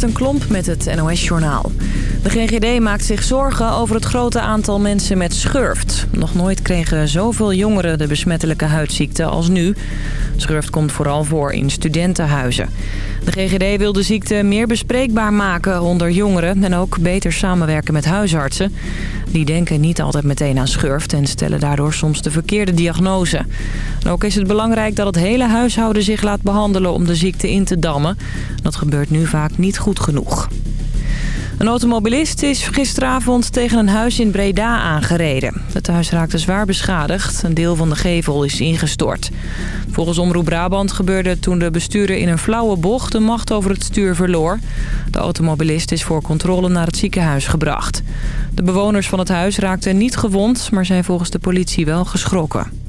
een Klomp met het NOS-journaal. De GGD maakt zich zorgen over het grote aantal mensen met schurft. Nog nooit kregen zoveel jongeren de besmettelijke huidziekte als nu. Schurft komt vooral voor in studentenhuizen. De GGD wil de ziekte meer bespreekbaar maken onder jongeren... en ook beter samenwerken met huisartsen. Die denken niet altijd meteen aan schurft en stellen daardoor soms de verkeerde diagnose. ook is het belangrijk dat het hele huishouden zich laat behandelen om de ziekte in te dammen. Dat gebeurt nu vaak niet goed genoeg. Een automobilist is gisteravond tegen een huis in Breda aangereden. Het huis raakte zwaar beschadigd. Een deel van de gevel is ingestort. Volgens Omroep Brabant gebeurde het toen de bestuurder in een flauwe bocht de macht over het stuur verloor. De automobilist is voor controle naar het ziekenhuis gebracht. De bewoners van het huis raakten niet gewond, maar zijn volgens de politie wel geschrokken.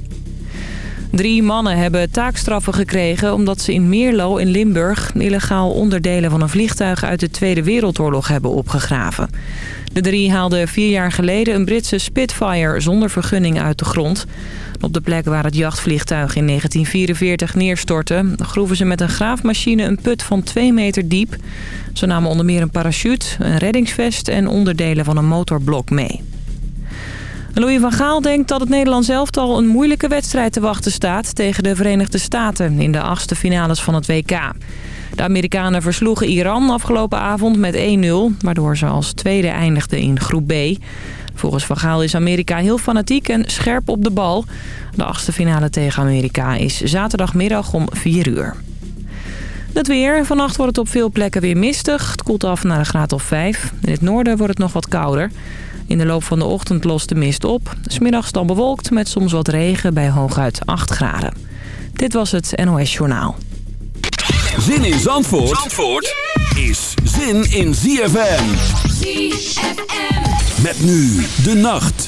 Drie mannen hebben taakstraffen gekregen omdat ze in Meerlo in Limburg... illegaal onderdelen van een vliegtuig uit de Tweede Wereldoorlog hebben opgegraven. De drie haalden vier jaar geleden een Britse Spitfire zonder vergunning uit de grond. Op de plek waar het jachtvliegtuig in 1944 neerstortte... groeven ze met een graafmachine een put van twee meter diep. Ze namen onder meer een parachute, een reddingsvest en onderdelen van een motorblok mee. Louis van Gaal denkt dat het Nederlands elftal een moeilijke wedstrijd te wachten staat... tegen de Verenigde Staten in de achtste finales van het WK. De Amerikanen versloegen Iran afgelopen avond met 1-0... waardoor ze als tweede eindigden in groep B. Volgens Van Gaal is Amerika heel fanatiek en scherp op de bal. De achtste finale tegen Amerika is zaterdagmiddag om 4 uur. Het weer. Vannacht wordt het op veel plekken weer mistig. Het koelt af naar een graad of 5. In het noorden wordt het nog wat kouder. In de loop van de ochtend lost de mist op. Smiddags dan bewolkt met soms wat regen bij hooguit 8 graden. Dit was het NOS Journaal. Zin in Zandvoort, Zandvoort is zin in ZFM. ZFM. Met nu de nacht.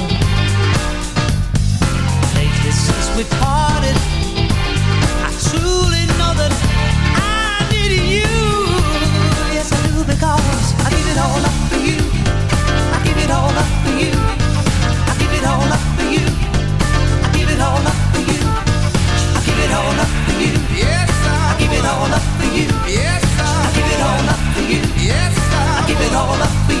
I I I I truly know that need you. Yes, do because give it all up for you.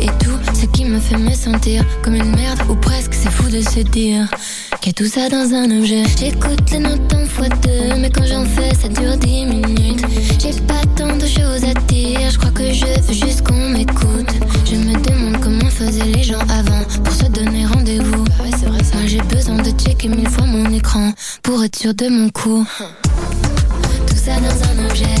et tout ce qui me fait me sentir comme une merde ou presque. C'est fou de se dire qu'il y a tout ça dans un objet. J'écoute les notes en fois deux, mais quand j'en fais, ça dure dix minutes. J'ai pas tant de choses à dire, je crois que je veux juste qu'on m'écoute. Je me demande comment faisaient les gens avant pour se donner rendez-vous. Ah ouais, c'est vrai, ça. Ah, j'ai besoin de checker mille fois mon écran pour être sûr de mon coup. Tout ça dans un objet.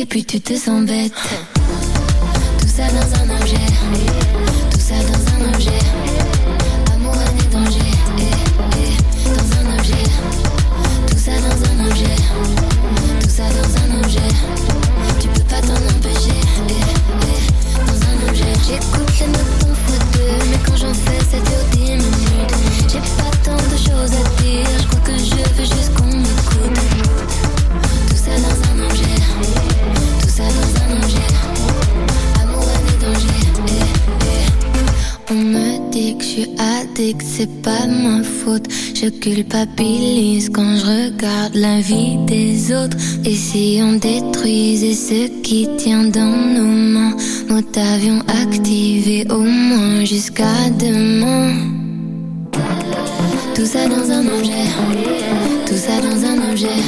Et puis tu te sens bête Tout ça dans un objet faute. Je culpabilise quand je regarde la vie des autres. Et si on détruisait ce qui tient dans nos mains, Nous avion activé au moins jusqu'à demain. Tout ça dans un objet, tout ça dans un objet.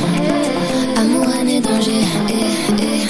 Amour, en danger, eh, eh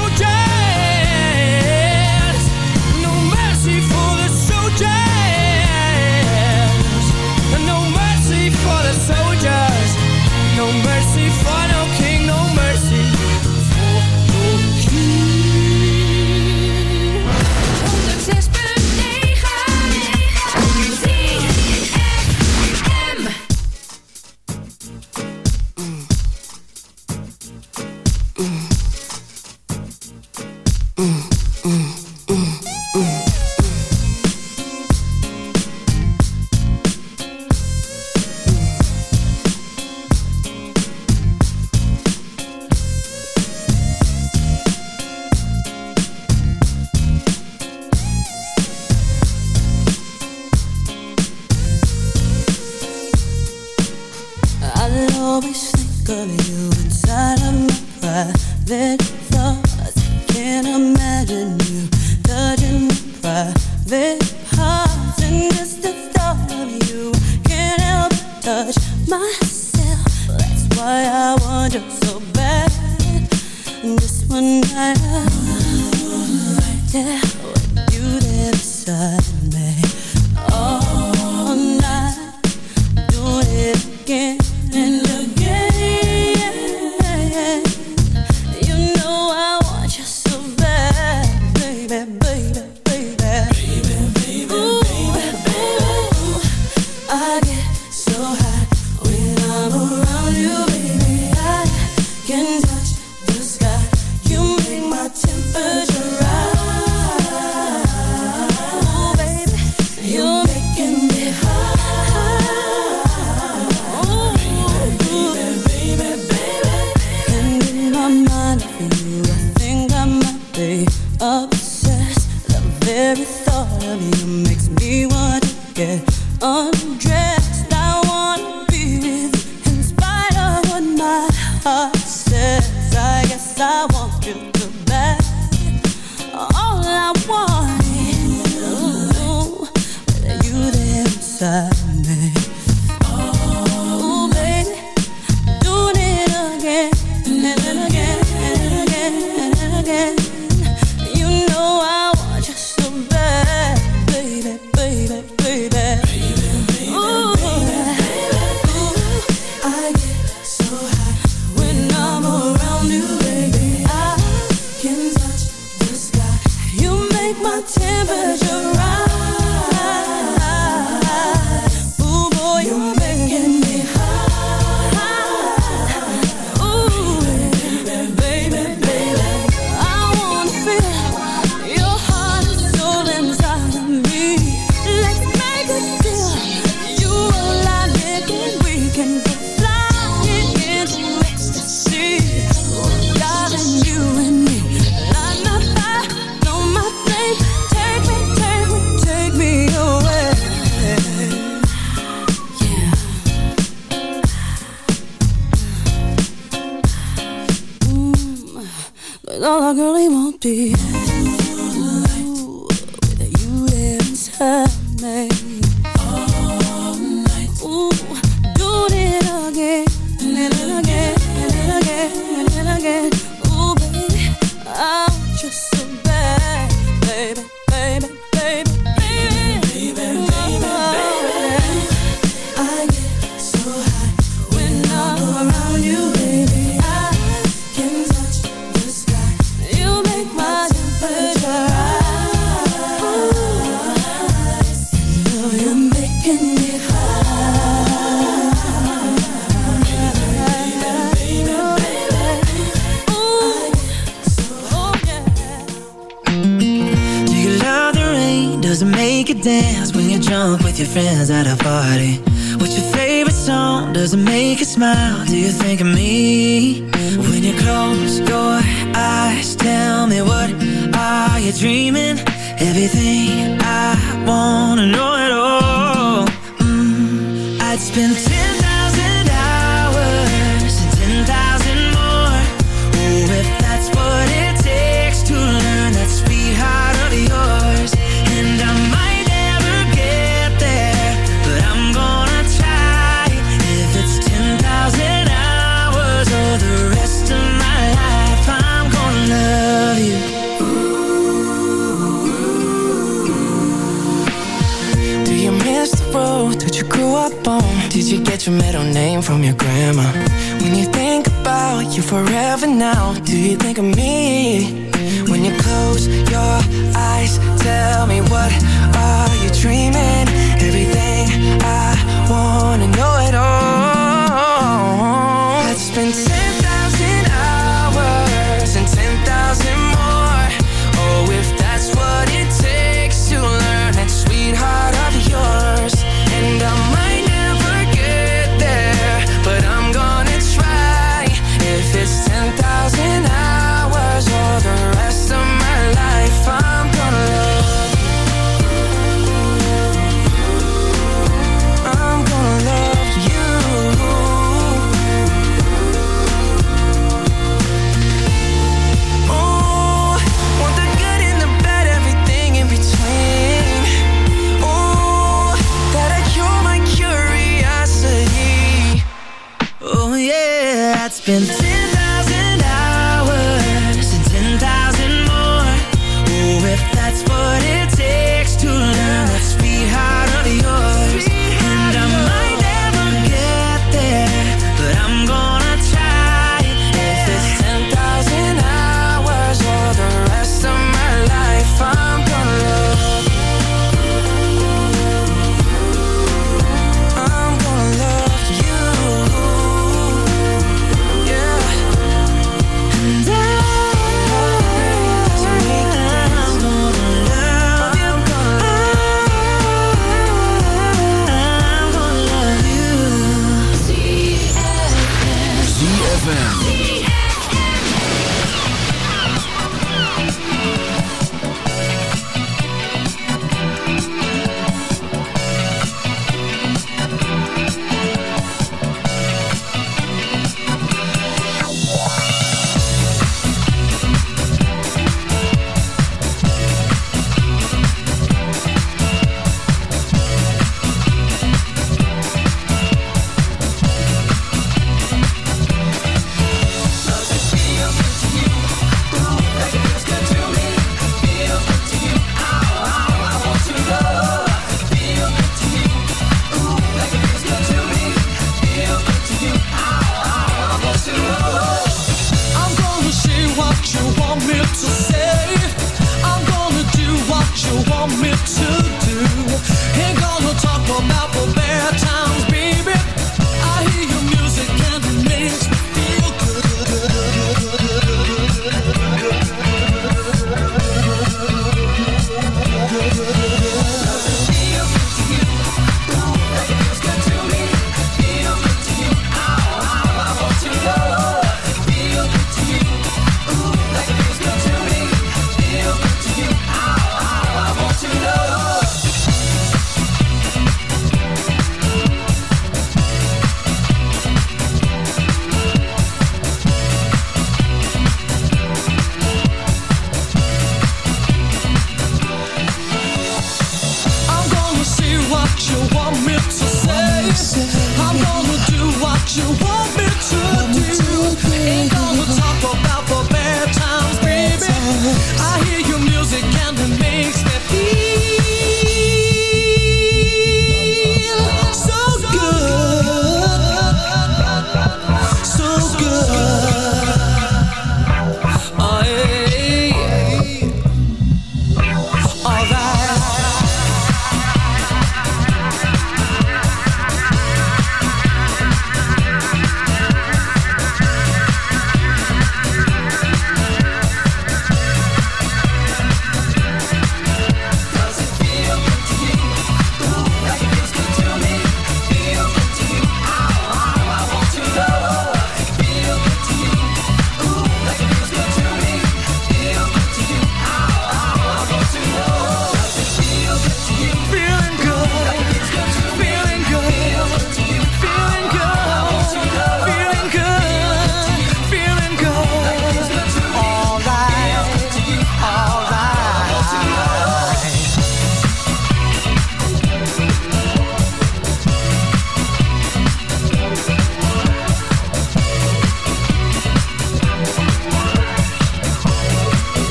friends that I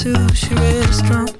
sushi restaurant